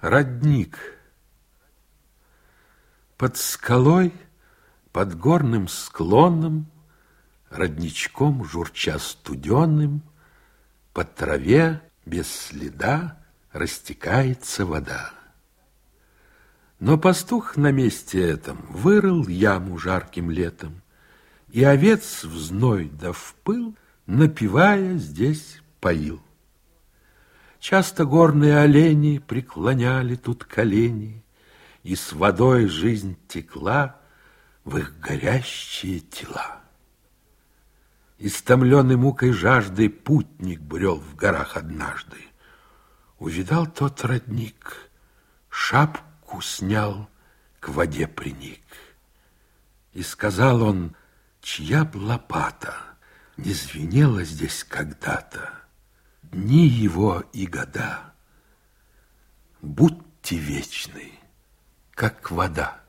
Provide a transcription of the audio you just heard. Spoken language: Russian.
Родник. Под скалой, под горным склоном, Родничком журча студеным, По траве без следа Растекается вода. Но пастух на месте этом Вырыл яму жарким летом, И овец в зной да в пыл, Напивая здесь поил. Часто горные олени преклоняли тут колени, И с водой жизнь текла в их горящие тела. Истомленный мукой жаждой путник брел в горах однажды. Увидал тот родник, шапку снял, к воде приник. И сказал он, чья б лопата не звенела здесь когда-то, дни его и года. Будьте вечны, как вода.